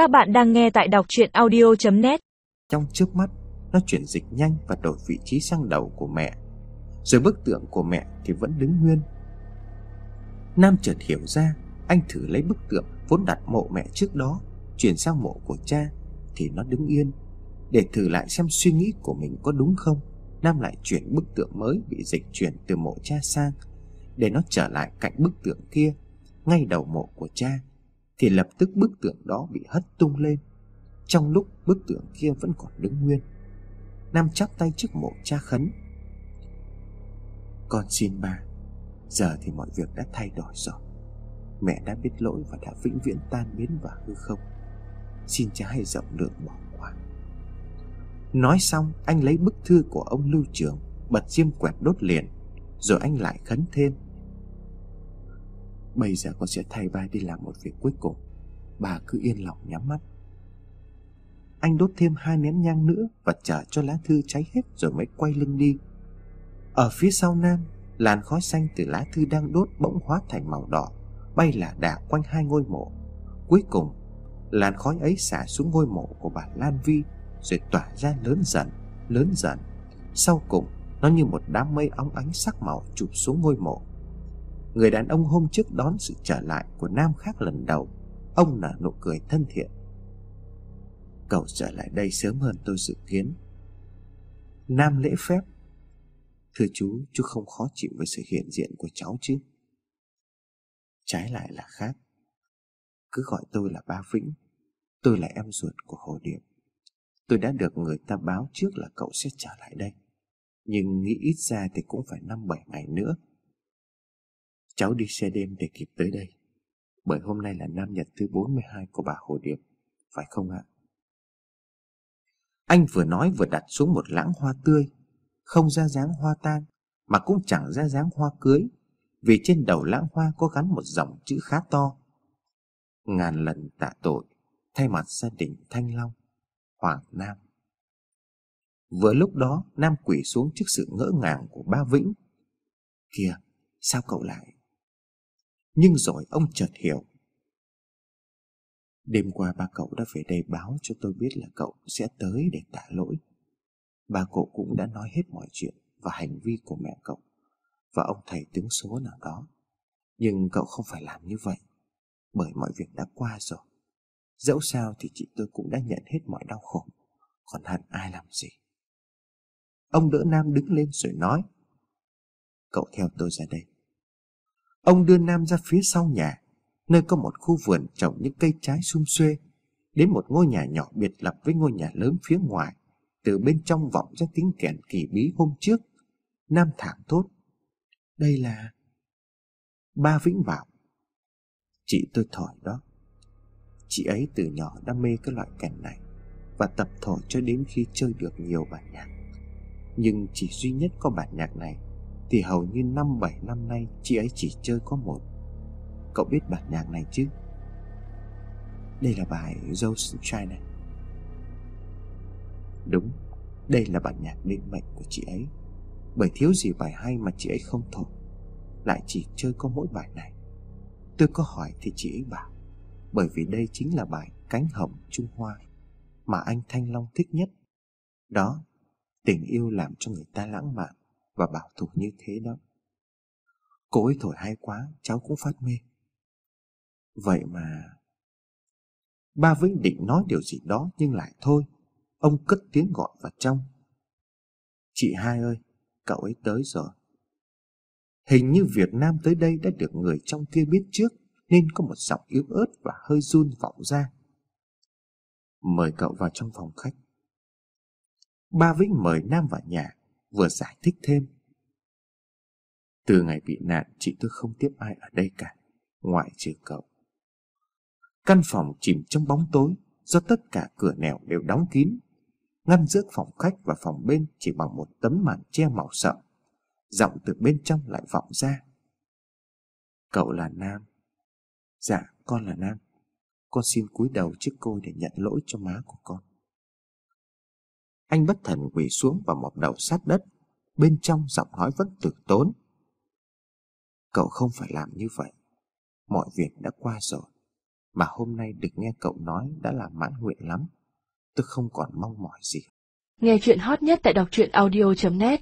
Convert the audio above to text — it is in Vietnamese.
Các bạn đang nghe tại đọc chuyện audio.net Trong trước mắt, Nó chuyển dịch nhanh và đổi vị trí sang đầu của mẹ. Rồi bức tượng của mẹ thì vẫn đứng nguyên. Nam chợt hiểu ra, Anh thử lấy bức tượng vốn đặt mộ mẹ trước đó, Chuyển sang mộ của cha, Thì nó đứng yên. Để thử lại xem suy nghĩ của mình có đúng không, Nam lại chuyển bức tượng mới Bị dịch chuyển từ mộ cha sang, Để nó trở lại cạnh bức tượng kia, Ngay đầu mộ của cha. Thì lập tức bức tượng đó bị hất tung lên. Trong lúc bức tượng kia vẫn còn đứng nguyên Nam chắp tay trước mộ cha khấn. Con xin bà, Giờ thì mọi việc đã thay đổi rồi. Mẹ đã biết lỗi và đã vĩnh viễn tan biến vào hư không. Xin cha hãy rộng lượng bỏ qua. Nói xong anh lấy bức thư của ông Lưu Trường Bật diêm quẹt đốt liền Rồi anh lại khấn thêm. Bây giờ con sẽ thay ba đi làm một việc cuối cùng. Bà cứ yên lòng nhắm mắt. Anh đốt thêm hai nén nhang nữa Và chờ cho lá thư cháy hết Rồi mới quay lưng đi. Ở phía sau Nam, Làn khói xanh từ lá thư đang đốt bỗng hóa thành màu đỏ, Bay lả đà quanh hai ngôi mộ. Cuối cùng, Làn khói ấy xả xuống ngôi mộ của bà Lan Vi Rồi tỏa ra lớn dần Lớn dần. Sau cùng, Nó như một đám mây óng ánh sắc màu chụp xuống ngôi mộ. Người đàn ông hôm trước đón sự trở lại của Nam khác lần đầu Ông nở nụ cười thân thiện. Cậu trở lại đây sớm hơn tôi dự kiến. Nam lễ phép. Thưa chú, chú không khó chịu với sự hiện diện của cháu chứ? Trái lại là khác. Cứ gọi tôi là ba Vĩnh. Tôi là em ruột của Hồ Điệp. Tôi đã được người ta báo trước là cậu sẽ trở lại đây. Nhưng nghĩ ít ra thì cũng phải năm bảy ngày nữa. Cháu đi xe đêm để kịp tới đây. Bởi hôm nay là năm nhật thứ 42 của bà Hồ Điệp, Phải không ạ? Anh vừa nói vừa đặt xuống một lãng hoa tươi, Không ra dáng hoa tang, Mà cũng chẳng ra dáng hoa cưới, Vì trên đầu lãng hoa có gắn một dòng chữ khá to. Ngàn lần tạ tội, Thay mặt gia đình Thanh Long, Hoàng Nam. Vừa lúc đó, Nam quỷ xuống trước sự ngỡ ngàng của ba Vĩnh. Kìa, sao cậu lại nhưng rồi ông chợt hiểu. Đêm qua ba cậu đã về đây báo cho tôi biết là cậu sẽ tới để tạ lỗi. Ba cậu cũng đã nói hết mọi chuyện và hành vi của mẹ cậu Và ông thầy tướng số nào đó. Nhưng cậu không phải làm như vậy, Bởi mọi việc đã qua rồi. Dẫu sao thì chị tôi cũng đã nhận hết mọi đau khổ, Còn hẳn ai làm gì? Ông đỡ Nam đứng lên rồi nói, Cậu theo tôi ra đây. Ông đưa Nam ra phía sau nhà, Nơi có một khu vườn trồng những cây trái sum xuê, Đến một ngôi nhà nhỏ biệt lập với ngôi nhà lớn phía ngoài, Từ bên trong vọng ra tiếng kèn kỳ bí hôm trước. Nam thẳng thốt, Đây là Ba Vĩnh bảo. Chị tôi thổi đó. Chị ấy từ nhỏ đam mê cái loại kèn này Và tập thổi cho đến khi chơi được nhiều bản nhạc. Nhưng chỉ duy nhất có bản nhạc này thì hầu như năm bảy năm nay Chị ấy chỉ chơi có một. Cậu biết bản nhạc này chứ? Đây là bài Rose China. Đúng, Đây là bản nhạc định mệnh của chị ấy. Bởi thiếu gì bài hay mà chị ấy không thổi Lại chỉ chơi có mỗi bài này. Tôi có hỏi thì chị ấy bảo, Bởi vì đây chính là bài Cánh hồng Trung Hoa Mà anh Thanh Long thích nhất. Đó, Tình yêu làm cho người ta lãng mạn. Và bảo thủ như thế đó. Cô ấy thổi hay quá, Cháu cũng phát mê. Vậy mà, Ba Vĩnh định nói điều gì đó Nhưng lại thôi. Ông cất tiếng gọi vào trong. Chị hai ơi, Cậu ấy tới rồi. Hình như Việt Nam tới đây đã được người trong kia biết trước, Nên có một giọng yếu ớt và hơi run vọng ra. Mời cậu vào trong phòng khách. Ba Vĩnh mời Nam vào nhà. Vừa giải thích thêm. Từ ngày bị nạn, Chị tôi không tiếp ai ở đây cả, Ngoại trừ cậu. Căn phòng chìm trong bóng tối, Do tất cả cửa nẻo đều đóng kín. Ngăn giữa phòng khách và phòng bên Chỉ bằng một tấm màn che màu sậm. Giọng từ bên trong lại vọng ra. Cậu là Nam. Dạ con là Nam. Con xin cúi đầu trước cô để nhận lỗi cho má của con. Anh bất thần quỳ xuống và mọp đầu sát đất, Bên trong giọng nói vẫn tử tốn. Cậu không phải làm như vậy. Mọi việc đã qua rồi, Mà hôm nay được nghe cậu nói đã là mãn nguyện lắm. Tôi không còn mong mỏi gì. Nghe chuyện hot nhất tại đọc truyện audio.net